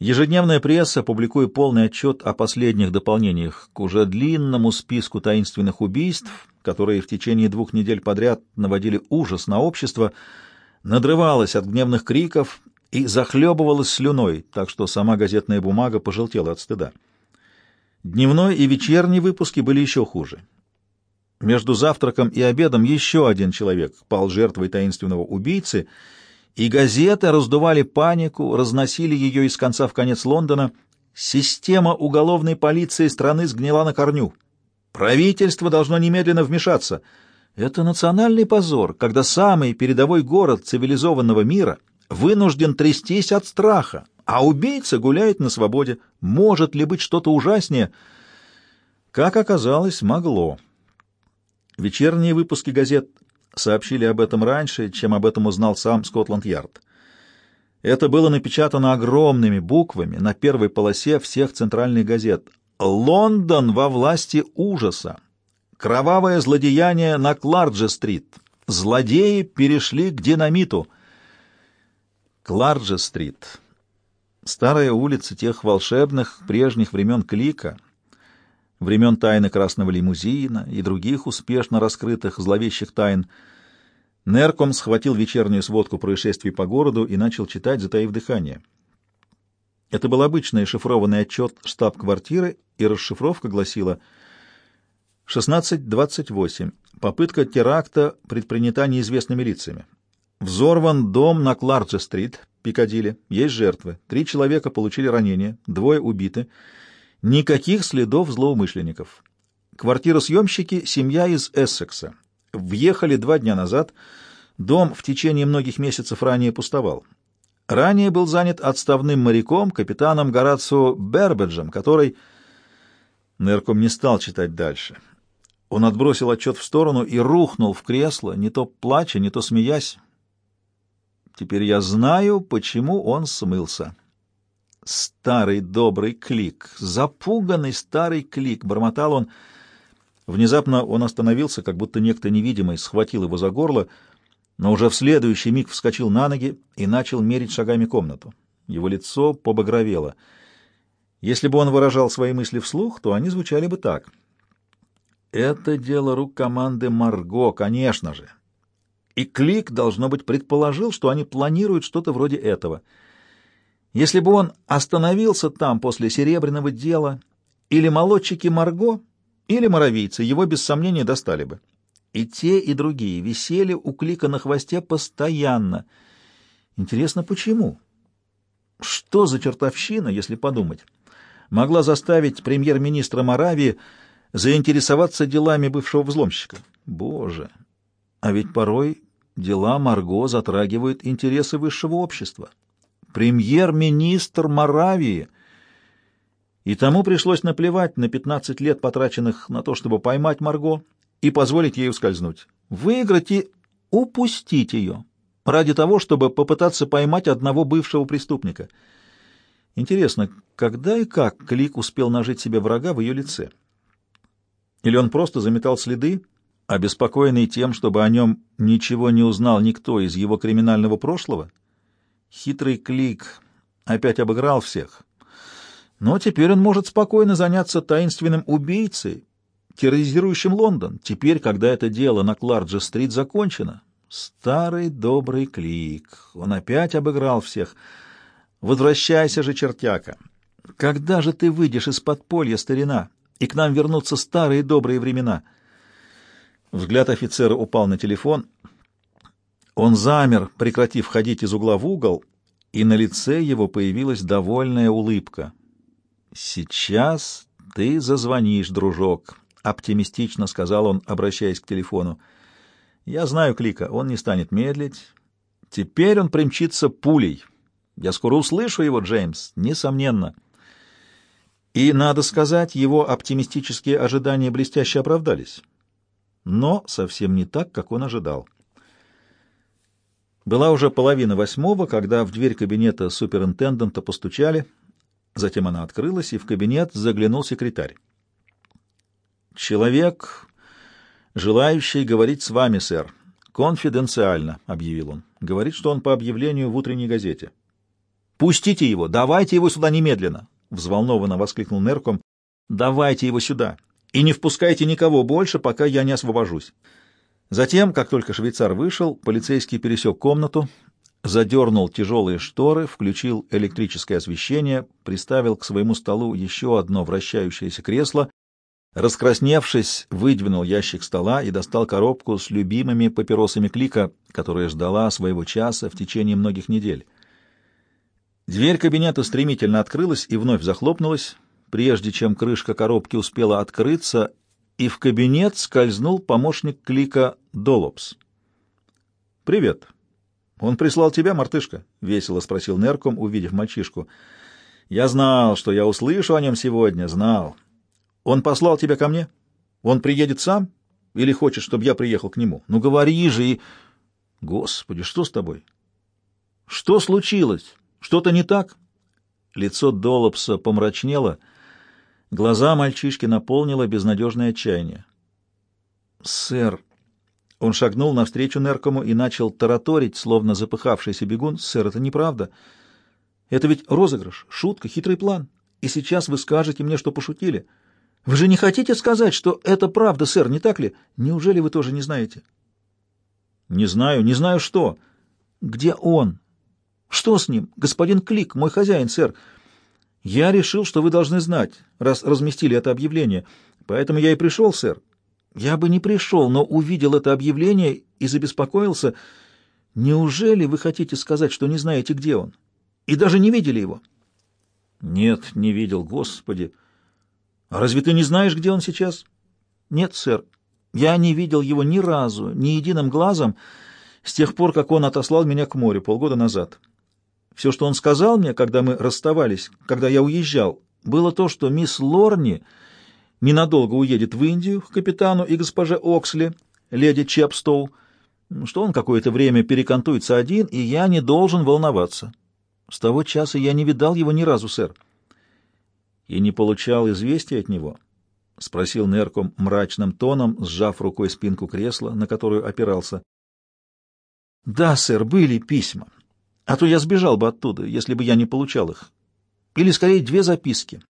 Ежедневная пресса, публикуя полный отчет о последних дополнениях к уже длинному списку таинственных убийств, которые в течение двух недель подряд наводили ужас на общество, надрывалась от гневных криков и захлебывалась слюной, так что сама газетная бумага пожелтела от стыда. Дневной и вечерний выпуски были еще хуже. Между завтраком и обедом еще один человек пал жертвой таинственного убийцы — и газеты раздували панику, разносили ее из конца в конец Лондона. Система уголовной полиции страны сгнила на корню. Правительство должно немедленно вмешаться. Это национальный позор, когда самый передовой город цивилизованного мира вынужден трястись от страха, а убийца гуляет на свободе. Может ли быть что-то ужаснее? Как оказалось, могло. Вечерние выпуски газет сообщили об этом раньше, чем об этом узнал сам Скотланд-Ярд. Это было напечатано огромными буквами на первой полосе всех центральных газет. «Лондон во власти ужаса! Кровавое злодеяние на Клардже-стрит! Злодеи перешли к динамиту!» Клардже-стрит. Старая улица тех волшебных прежних времен Клика — времен тайны красного лимузина и других успешно раскрытых зловещих тайн, Нерком схватил вечернюю сводку происшествий по городу и начал читать, затаив дыхание. Это был обычный шифрованный отчет штаб-квартиры, и расшифровка гласила 16.28. Попытка теракта предпринята неизвестными лицами. Взорван дом на Кларджи-стрит, Пикадилли. Есть жертвы. Три человека получили ранения, двое убиты. Никаких следов злоумышленников. Квартиросъемщики — семья из Эссекса. Въехали два дня назад. Дом в течение многих месяцев ранее пустовал. Ранее был занят отставным моряком, капитаном Горацио Бербеджем, который... Нерком не стал читать дальше. Он отбросил отчет в сторону и рухнул в кресло, не то плача, не то смеясь. Теперь я знаю, почему он смылся. Старый добрый клик, запуганный старый клик, бормотал он. Внезапно он остановился, как будто некто невидимый схватил его за горло, но уже в следующий миг вскочил на ноги и начал мерить шагами комнату. Его лицо побагровело. Если бы он выражал свои мысли вслух, то они звучали бы так. «Это дело рук команды Марго, конечно же». И Клик, должно быть, предположил, что они планируют что-то вроде этого — если бы он остановился там после серебряного дела, или молодчики Марго, или моровийцы, его без сомнения достали бы. И те, и другие висели у клика на хвосте постоянно. Интересно, почему? Что за чертовщина, если подумать, могла заставить премьер-министра Моравии заинтересоваться делами бывшего взломщика? Боже! А ведь порой дела Марго затрагивают интересы высшего общества премьер-министр Моравии. И тому пришлось наплевать на 15 лет, потраченных на то, чтобы поймать Марго и позволить ей ускользнуть. Выиграть и упустить ее ради того, чтобы попытаться поймать одного бывшего преступника. Интересно, когда и как Клик успел нажить себе врага в ее лице? Или он просто заметал следы, обеспокоенный тем, чтобы о нем ничего не узнал никто из его криминального прошлого? Хитрый клик опять обыграл всех. Но теперь он может спокойно заняться таинственным убийцей, терроризирующим Лондон, теперь, когда это дело на Кларджи-стрит закончено. Старый добрый клик. Он опять обыграл всех. Возвращайся же, чертяка. Когда же ты выйдешь из подполья, старина, и к нам вернутся старые добрые времена? Взгляд офицера упал на телефон — он замер, прекратив ходить из угла в угол, и на лице его появилась довольная улыбка. «Сейчас ты зазвонишь, дружок», — оптимистично сказал он, обращаясь к телефону. «Я знаю Клика, он не станет медлить. Теперь он примчится пулей. Я скоро услышу его, Джеймс, несомненно». И, надо сказать, его оптимистические ожидания блестяще оправдались. Но совсем не так, как он ожидал. Была уже половина восьмого, когда в дверь кабинета суперинтендента постучали. Затем она открылась, и в кабинет заглянул секретарь. «Человек, желающий говорить с вами, сэр. Конфиденциально», — объявил он. «Говорит, что он по объявлению в утренней газете». «Пустите его! Давайте его сюда немедленно!» — взволнованно воскликнул Нерком. «Давайте его сюда! И не впускайте никого больше, пока я не освобожусь!» Затем, как только швейцар вышел, полицейский пересек комнату, задернул тяжелые шторы, включил электрическое освещение, приставил к своему столу еще одно вращающееся кресло, раскрасневшись, выдвинул ящик стола и достал коробку с любимыми папиросами Клика, которая ждала своего часа в течение многих недель. Дверь кабинета стремительно открылась и вновь захлопнулась, прежде чем крышка коробки успела открыться, и в кабинет скользнул помощник Клика Долопс. «Привет. Он прислал тебя, мартышка?» — весело спросил Нерком, увидев мальчишку. «Я знал, что я услышу о нем сегодня, знал. Он послал тебя ко мне? Он приедет сам? Или хочет, чтобы я приехал к нему? Ну, говори же и...» «Господи, что с тобой?» «Что случилось? Что-то не так?» Лицо Долопса помрачнело — Глаза мальчишки наполнило безнадежное отчаяние. «Сэр!» Он шагнул навстречу Неркому и начал тараторить, словно запыхавшийся бегун. «Сэр, это неправда. Это ведь розыгрыш, шутка, хитрый план. И сейчас вы скажете мне, что пошутили. Вы же не хотите сказать, что это правда, сэр, не так ли? Неужели вы тоже не знаете?» «Не знаю, не знаю что. Где он? Что с ним? Господин Клик, мой хозяин, сэр. Я решил, что вы должны знать, раз разместили это объявление. Поэтому я и пришел, сэр. Я бы не пришел, но увидел это объявление и забеспокоился. Неужели вы хотите сказать, что не знаете, где он? И даже не видели его? Нет, не видел, Господи. А разве ты не знаешь, где он сейчас? Нет, сэр. Я не видел его ни разу, ни единым глазом с тех пор, как он отослал меня к морю полгода назад. Все, что он сказал мне, когда мы расставались, когда я уезжал, было то, что мисс Лорни ненадолго уедет в Индию к капитану и госпоже Оксли, леди Чепстоу, что он какое-то время перекантуется один, и я не должен волноваться. С того часа я не видал его ни разу, сэр. — И не получал известия от него? — спросил Нерком мрачным тоном, сжав рукой спинку кресла, на которую опирался. — Да, сэр, были письма. А то я сбежал бы оттуда, если бы я не получал их. Или, скорее, две записки.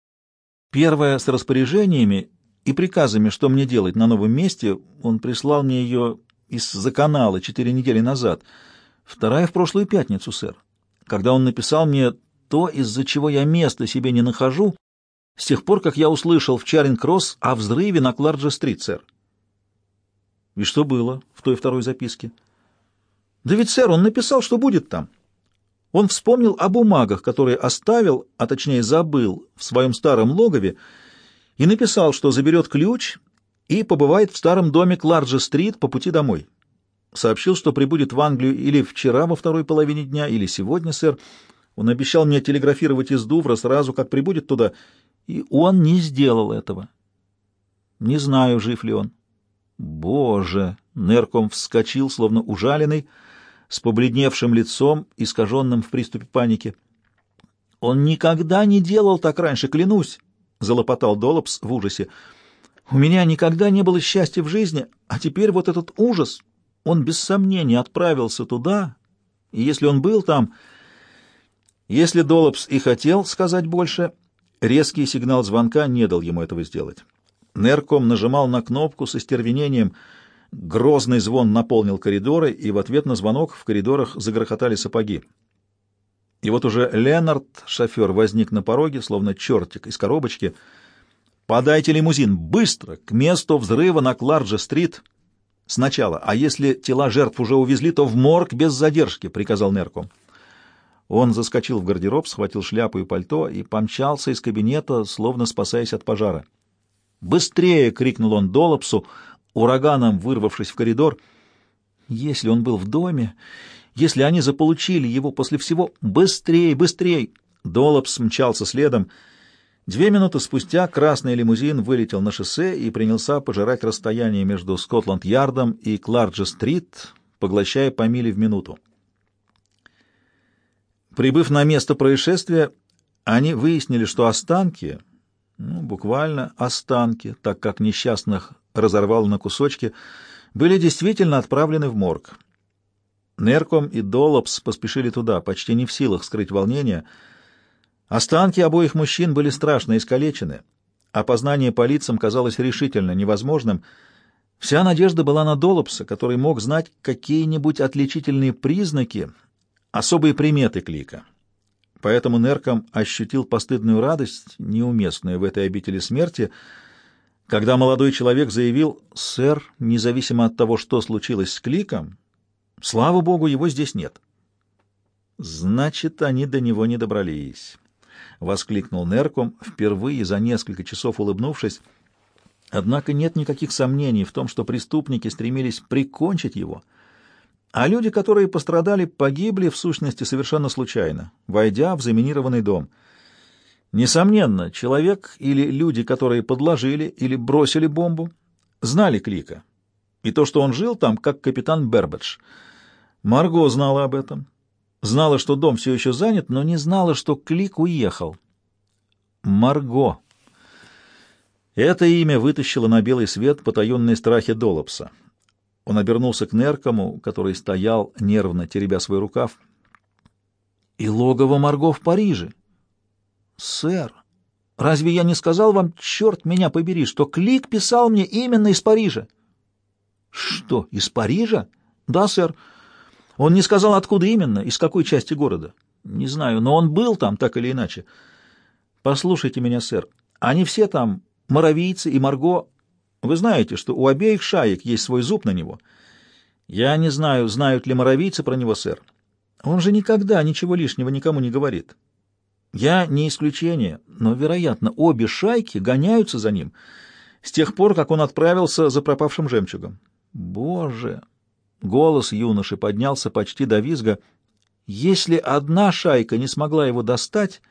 Первая с распоряжениями и приказами, что мне делать на новом месте. Он прислал мне ее из-за канала четыре недели назад. Вторая в прошлую пятницу, сэр, когда он написал мне то, из-за чего я места себе не нахожу, с тех пор, как я услышал в Чаринг-Кросс о взрыве на Кларджа-стрит, сэр. И что было в той второй записке? Да ведь, сэр, он написал, что будет там. Он вспомнил о бумагах, которые оставил, а точнее забыл, в своем старом логове, и написал, что заберет ключ и побывает в старом доме Кларджа-стрит по пути домой. Сообщил, что прибудет в Англию или вчера во второй половине дня, или сегодня, сэр. Он обещал мне телеграфировать из Дувра сразу, как прибудет туда, и он не сделал этого. Не знаю, жив ли он. Боже! Нерком вскочил, словно ужаленный, — с побледневшим лицом, искаженным в приступе паники. «Он никогда не делал так раньше, клянусь!» — залопотал Доллопс в ужасе. «У меня никогда не было счастья в жизни, а теперь вот этот ужас! Он без сомнения отправился туда, и если он был там...» Если Доллопс и хотел сказать больше, резкий сигнал звонка не дал ему этого сделать. Нерком нажимал на кнопку со стервенением — Грозный звон наполнил коридоры, и в ответ на звонок в коридорах загрохотали сапоги. И вот уже Ленард, шофер, возник на пороге, словно чертик из коробочки. «Подайте лимузин! Быстро! К месту взрыва на Кларджа-стрит!» «Сначала, а если тела жертв уже увезли, то в морг без задержки», — приказал Нерком. Он заскочил в гардероб, схватил шляпу и пальто и помчался из кабинета, словно спасаясь от пожара. «Быстрее!» — крикнул он Долопсу, ураганом вырвавшись в коридор. Если он был в доме, если они заполучили его после всего, быстрей, быстрей! Доллопс мчался следом. Две минуты спустя красный лимузин вылетел на шоссе и принялся пожирать расстояние между Скотланд-Ярдом и Кларджи-стрит, поглощая по миле в минуту. Прибыв на место происшествия, они выяснили, что останки, ну, буквально останки, так как несчастных разорвал на кусочки, были действительно отправлены в морг. Нерком и Долопс поспешили туда, почти не в силах скрыть волнение. Останки обоих мужчин были страшно искалечены. Опознание по лицам казалось решительно невозможным. Вся надежда была на Долопса, который мог знать какие-нибудь отличительные признаки, особые приметы клика. Поэтому Нерком ощутил постыдную радость, неуместную в этой обители смерти, когда молодой человек заявил, «Сэр, независимо от того, что случилось с кликом, слава богу, его здесь нет». «Значит, они до него не добрались», — воскликнул Нерком, впервые за несколько часов улыбнувшись. Однако нет никаких сомнений в том, что преступники стремились прикончить его — а люди, которые пострадали, погибли в сущности совершенно случайно, войдя в заминированный дом. Несомненно, человек или люди, которые подложили или бросили бомбу, знали Клика. И то, что он жил там, как капитан Бербедж. Марго знала об этом. Знала, что дом все еще занят, но не знала, что Клик уехал. Марго. Это имя вытащило на белый свет потаенные страхи Долопса. Он обернулся к Неркому, который стоял, нервно теребя свой рукав. «И логово Марго в Париже!» «Сэр, разве я не сказал вам, черт меня побери, что Клик писал мне именно из Парижа?» «Что, из Парижа?» «Да, сэр. Он не сказал, откуда именно, из какой части города. Не знаю, но он был там, так или иначе. Послушайте меня, сэр, они все там, моровийцы и Марго, вы знаете, что у обеих шаек есть свой зуб на него. Я не знаю, знают ли моровийцы про него, сэр. Он же никогда ничего лишнего никому не говорит. Я не исключение, но, вероятно, обе шайки гоняются за ним с тех пор, как он отправился за пропавшим жемчугом. Боже! Голос юноши поднялся почти до визга. Если одна шайка не смогла его достать,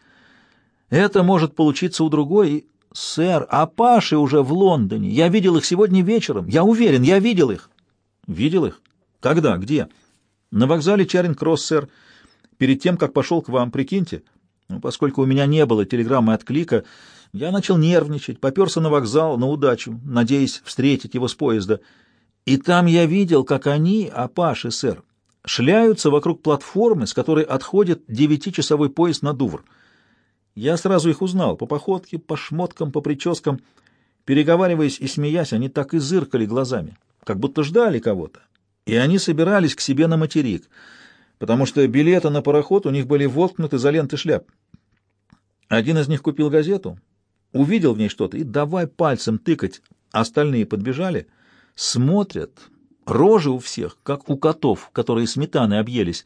это может получиться у другой, «Сэр, Апаши уже в Лондоне. Я видел их сегодня вечером. Я уверен, я видел их». «Видел их? Когда? Где?» «На вокзале Чаринг-Кросс, сэр. Перед тем, как пошел к вам, прикиньте. Ну, поскольку у меня не было телеграммы от Клика, я начал нервничать, поперся на вокзал на удачу, надеясь встретить его с поезда. И там я видел, как они, Апаши, сэр, шляются вокруг платформы, с которой отходит девятичасовой поезд на Дувр». Я сразу их узнал по походке, по шмоткам, по прическам. Переговариваясь и смеясь, они так и зыркали глазами, как будто ждали кого-то. И они собирались к себе на материк, потому что билеты на пароход у них были воткнуты за ленты шляп. Один из них купил газету, увидел в ней что-то и давай пальцем тыкать. Остальные подбежали, смотрят, рожи у всех, как у котов, которые сметаны объелись.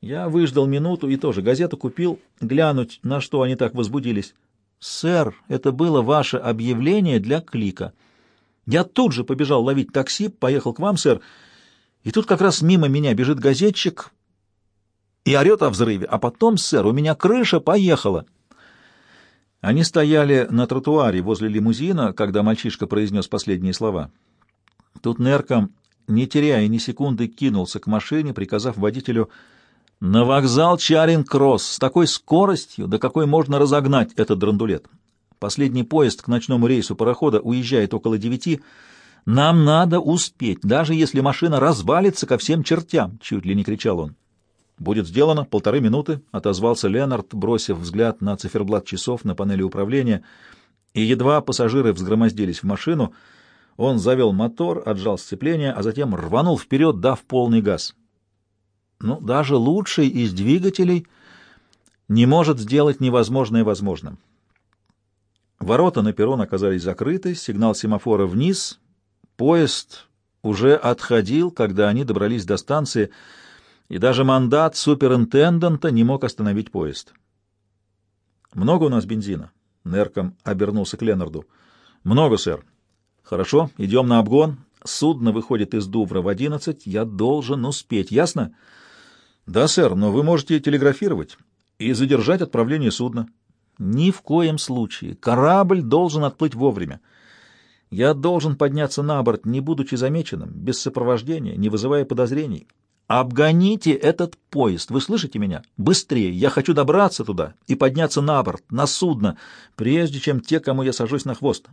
Я выждал минуту и тоже газету купил, глянуть, на что они так возбудились. «Сэр, это было ваше объявление для клика. Я тут же побежал ловить такси, поехал к вам, сэр, и тут как раз мимо меня бежит газетчик и орет о взрыве, а потом, сэр, у меня крыша поехала». Они стояли на тротуаре возле лимузина, когда мальчишка произнес последние слова. Тут Нерком, не теряя ни секунды, кинулся к машине, приказав водителю на вокзал Чаринг-Кросс с такой скоростью, до какой можно разогнать этот драндулет. Последний поезд к ночному рейсу парохода уезжает около девяти. Нам надо успеть, даже если машина развалится ко всем чертям, чуть ли не кричал он. Будет сделано полторы минуты, отозвался Ленард, бросив взгляд на циферблат часов на панели управления, и едва пассажиры взгромоздились в машину, он завел мотор, отжал сцепление, а затем рванул вперед, дав полный газ. Ну, даже лучший из двигателей не может сделать невозможное возможным. Ворота на перрон оказались закрыты, сигнал семафора вниз, поезд уже отходил, когда они добрались до станции, и даже мандат суперинтендента не мог остановить поезд. «Много у нас бензина?» — Нерком обернулся к Ленарду. «Много, сэр». «Хорошо, идем на обгон. Судно выходит из Дувра в одиннадцать. Я должен успеть, ясно?» Да, сэр, но вы можете телеграфировать и задержать отправление судна. Ни в коем случае. Корабль должен отплыть вовремя. Я должен подняться на борт, не будучи замеченным, без сопровождения, не вызывая подозрений. Обгоните этот поезд, вы слышите меня? Быстрее, я хочу добраться туда и подняться на борт, на судно, прежде чем те, кому я сажусь на хвост.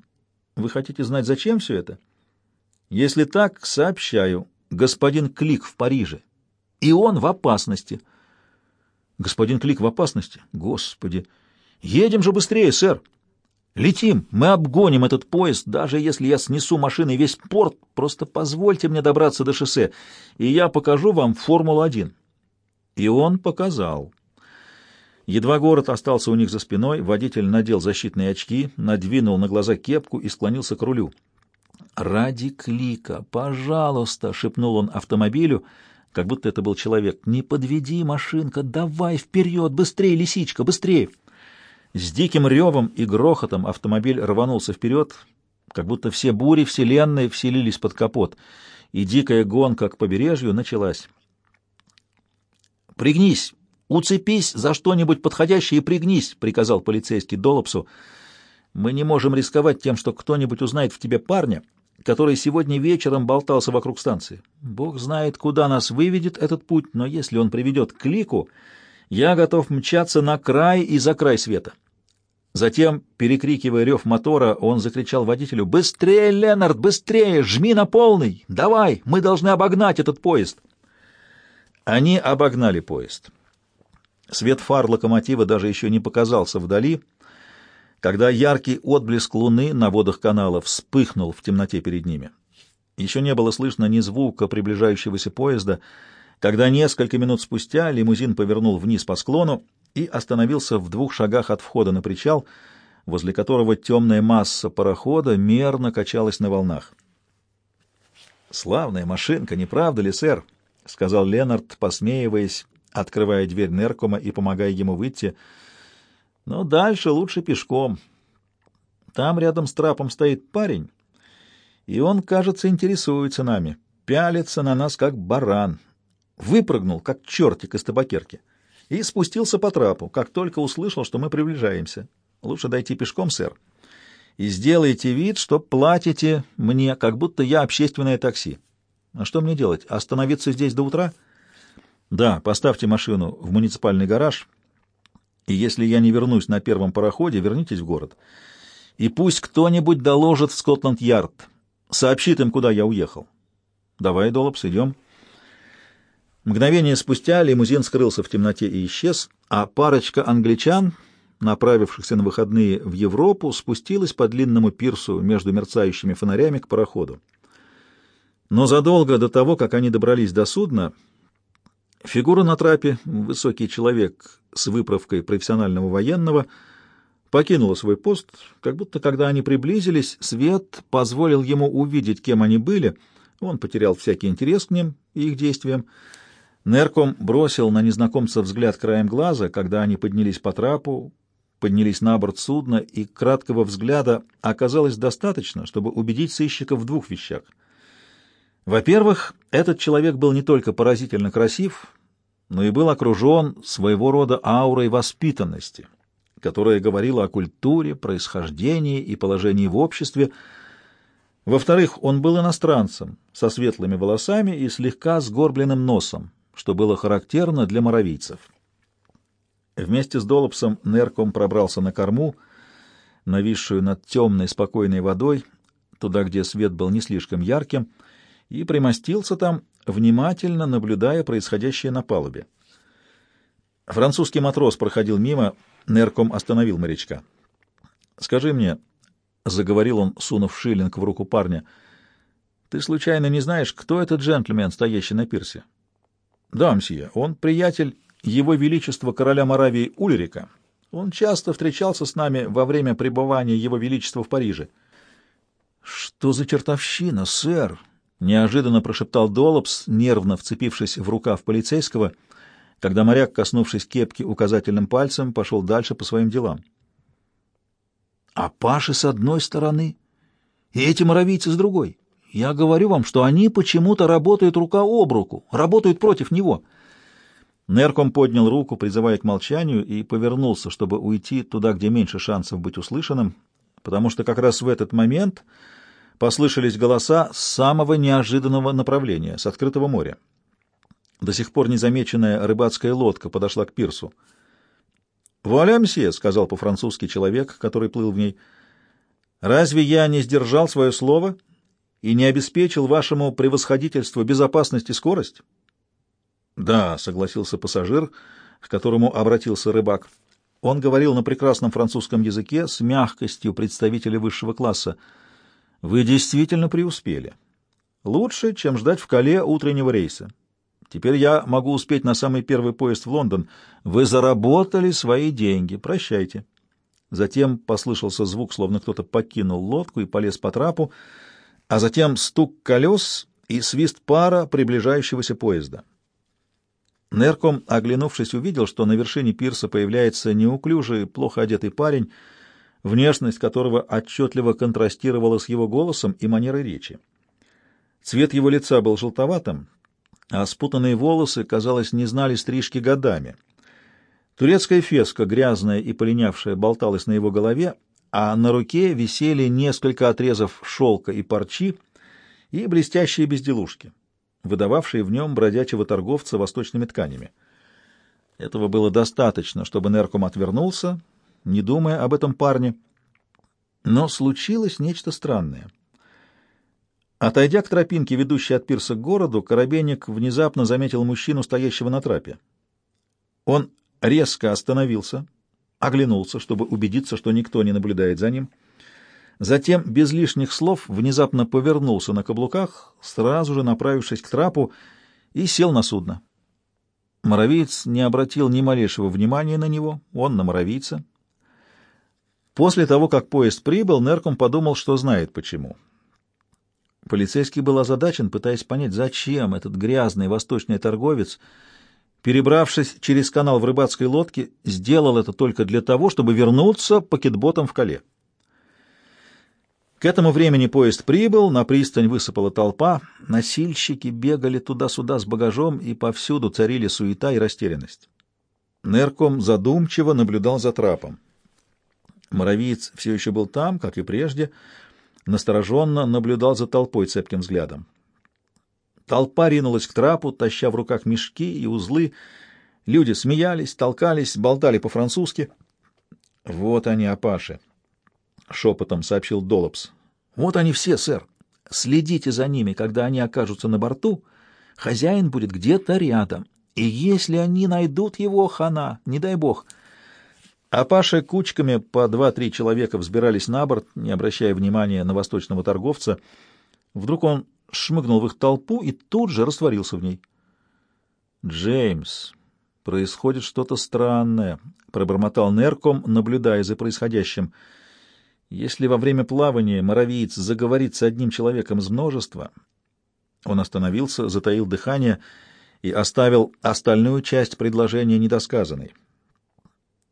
Вы хотите знать, зачем все это? Если так, сообщаю, господин Клик в Париже и он в опасности. Господин Клик в опасности? Господи! Едем же быстрее, сэр! Летим, мы обгоним этот поезд, даже если я снесу машиной весь порт, просто позвольте мне добраться до шоссе, и я покажу вам Формулу-1. И он показал. Едва город остался у них за спиной, водитель надел защитные очки, надвинул на глаза кепку и склонился к рулю. «Ради клика, пожалуйста!» — шепнул он автомобилю, как будто это был человек. «Не подведи, машинка, давай вперед, быстрее, лисичка, быстрее!» С диким ревом и грохотом автомобиль рванулся вперед, как будто все бури вселенной вселились под капот, и дикая гонка к побережью началась. «Пригнись!» «Уцепись за что-нибудь подходящее и пригнись», — приказал полицейский Долопсу. «Мы не можем рисковать тем, что кто-нибудь узнает в тебе парня, который сегодня вечером болтался вокруг станции. Бог знает, куда нас выведет этот путь, но если он приведет к лику, я готов мчаться на край и за край света». Затем, перекрикивая рев мотора, он закричал водителю «Быстрее, Ленард, быстрее! Жми на полный! Давай! Мы должны обогнать этот поезд!» Они обогнали поезд. Свет фар локомотива даже еще не показался вдали, когда яркий отблеск луны на водах канала вспыхнул в темноте перед ними. Еще не было слышно ни звука приближающегося поезда, когда несколько минут спустя лимузин повернул вниз по склону и остановился в двух шагах от входа на причал, возле которого темная масса парохода мерно качалась на волнах. «Славная машинка, не правда ли, сэр?» — сказал Ленард, посмеиваясь открывая дверь Неркома и помогая ему выйти. Но дальше лучше пешком. Там рядом с трапом стоит парень, и он, кажется, интересуется нами, пялится на нас, как баран. Выпрыгнул, как чертик из табакерки, и спустился по трапу, как только услышал, что мы приближаемся. Лучше дойти пешком, сэр, и сделайте вид, что платите мне, как будто я общественное такси. А что мне делать? Остановиться здесь до утра — да, поставьте машину в муниципальный гараж, и если я не вернусь на первом пароходе, вернитесь в город. И пусть кто-нибудь доложит в Скотланд-Ярд, сообщит им, куда я уехал. Давай, Доллопс, идем. Мгновение спустя лимузин скрылся в темноте и исчез, а парочка англичан, направившихся на выходные в Европу, спустилась по длинному пирсу между мерцающими фонарями к пароходу. Но задолго до того, как они добрались до судна, Фигура на трапе, высокий человек с выправкой профессионального военного, покинула свой пост, как будто когда они приблизились, свет позволил ему увидеть, кем они были, он потерял всякий интерес к ним и их действиям. Нерком бросил на незнакомца взгляд краем глаза, когда они поднялись по трапу, поднялись на борт судна, и краткого взгляда оказалось достаточно, чтобы убедить сыщика в двух вещах. Во-первых, этот человек был не только поразительно красив, но и был окружен своего рода аурой воспитанности, которая говорила о культуре, происхождении и положении в обществе. Во-вторых, он был иностранцем, со светлыми волосами и слегка сгорбленным носом, что было характерно для моровийцев. Вместе с Долопсом Нерком пробрался на корму, нависшую над темной спокойной водой, туда, где свет был не слишком ярким, и примостился там, внимательно наблюдая происходящее на палубе. Французский матрос проходил мимо, Нерком остановил морячка. «Скажи мне», — заговорил он, сунув шиллинг в руку парня, — «ты случайно не знаешь, кто этот джентльмен, стоящий на пирсе?» «Да, мсье, он приятель его Величества короля Моравии Ульрика. Он часто встречался с нами во время пребывания его Величества в Париже». «Что за чертовщина, сэр?» Неожиданно прошептал Долопс, нервно вцепившись в рукав полицейского, когда моряк, коснувшись кепки указательным пальцем, пошел дальше по своим делам. А Паши с одной стороны, и эти моровийцы с другой. Я говорю вам, что они почему-то работают рука об руку, работают против него. Нерком поднял руку, призывая к молчанию, и повернулся, чтобы уйти туда, где меньше шансов быть услышанным, потому что как раз в этот момент послышались голоса с самого неожиданного направления, с открытого моря. До сих пор незамеченная рыбацкая лодка подошла к пирсу. «Вуаля, мсье», — сказал по-французски человек, который плыл в ней, — «разве я не сдержал свое слово и не обеспечил вашему превосходительству безопасность и скорость?» Да, согласился пассажир, к которому обратился рыбак. Он говорил на прекрасном французском языке с мягкостью представителя высшего класса. Вы действительно преуспели. Лучше, чем ждать в Кале утреннего рейса. Теперь я могу успеть на самый первый поезд в Лондон. Вы заработали свои деньги. Прощайте. Затем послышался звук, словно кто-то покинул лодку и полез по трапу, а затем стук колес и свист пара приближающегося поезда. Нерком, оглянувшись, увидел, что на вершине пирса появляется неуклюжий, плохо одетый парень, внешность которого отчетливо контрастировала с его голосом и манерой речи. Цвет его лица был желтоватым, а спутанные волосы, казалось, не знали стрижки годами. Турецкая феска, грязная и полинявшая, болталась на его голове, а на руке висели несколько отрезов шелка и парчи и блестящие безделушки, выдававшие в нем бродячего торговца восточными тканями. Этого было достаточно, чтобы Нерком отвернулся, не думая об этом парне. Но случилось нечто странное — Отойдя к тропинке, ведущей от пирса к городу, Коробейник внезапно заметил мужчину, стоящего на трапе. Он резко остановился, оглянулся, чтобы убедиться, что никто не наблюдает за ним. Затем, без лишних слов, внезапно повернулся на каблуках, сразу же направившись к трапу, и сел на судно. Моровиец не обратил ни малейшего внимания на него, он на моровийца. После того, как поезд прибыл, Нерком подумал, что знает почему. Полицейский был озадачен, пытаясь понять, зачем этот грязный восточный торговец, перебравшись через канал в рыбацкой лодке, сделал это только для того, чтобы вернуться пакетботом в Кале. К этому времени поезд прибыл, на пристань высыпала толпа, носильщики бегали туда-сюда с багажом, и повсюду царили суета и растерянность. Нерком задумчиво наблюдал за трапом. Моровиец все еще был там, как и прежде, — настороженно наблюдал за толпой цепким взглядом. Толпа ринулась к трапу, таща в руках мешки и узлы. Люди смеялись, толкались, болтали по-французски. — Вот они, Апаши, — шепотом сообщил Доллопс. — Вот они все, сэр. Следите за ними, когда они окажутся на борту. Хозяин будет где-то рядом. И если они найдут его, хана, не дай бог — а Паша кучками по два-три человека взбирались на борт, не обращая внимания на восточного торговца. Вдруг он шмыгнул в их толпу и тут же растворился в ней. «Джеймс, происходит что-то странное», — пробормотал Нерком, наблюдая за происходящим. «Если во время плавания моровиец заговорит с одним человеком из множества...» Он остановился, затаил дыхание и оставил остальную часть предложения недосказанной.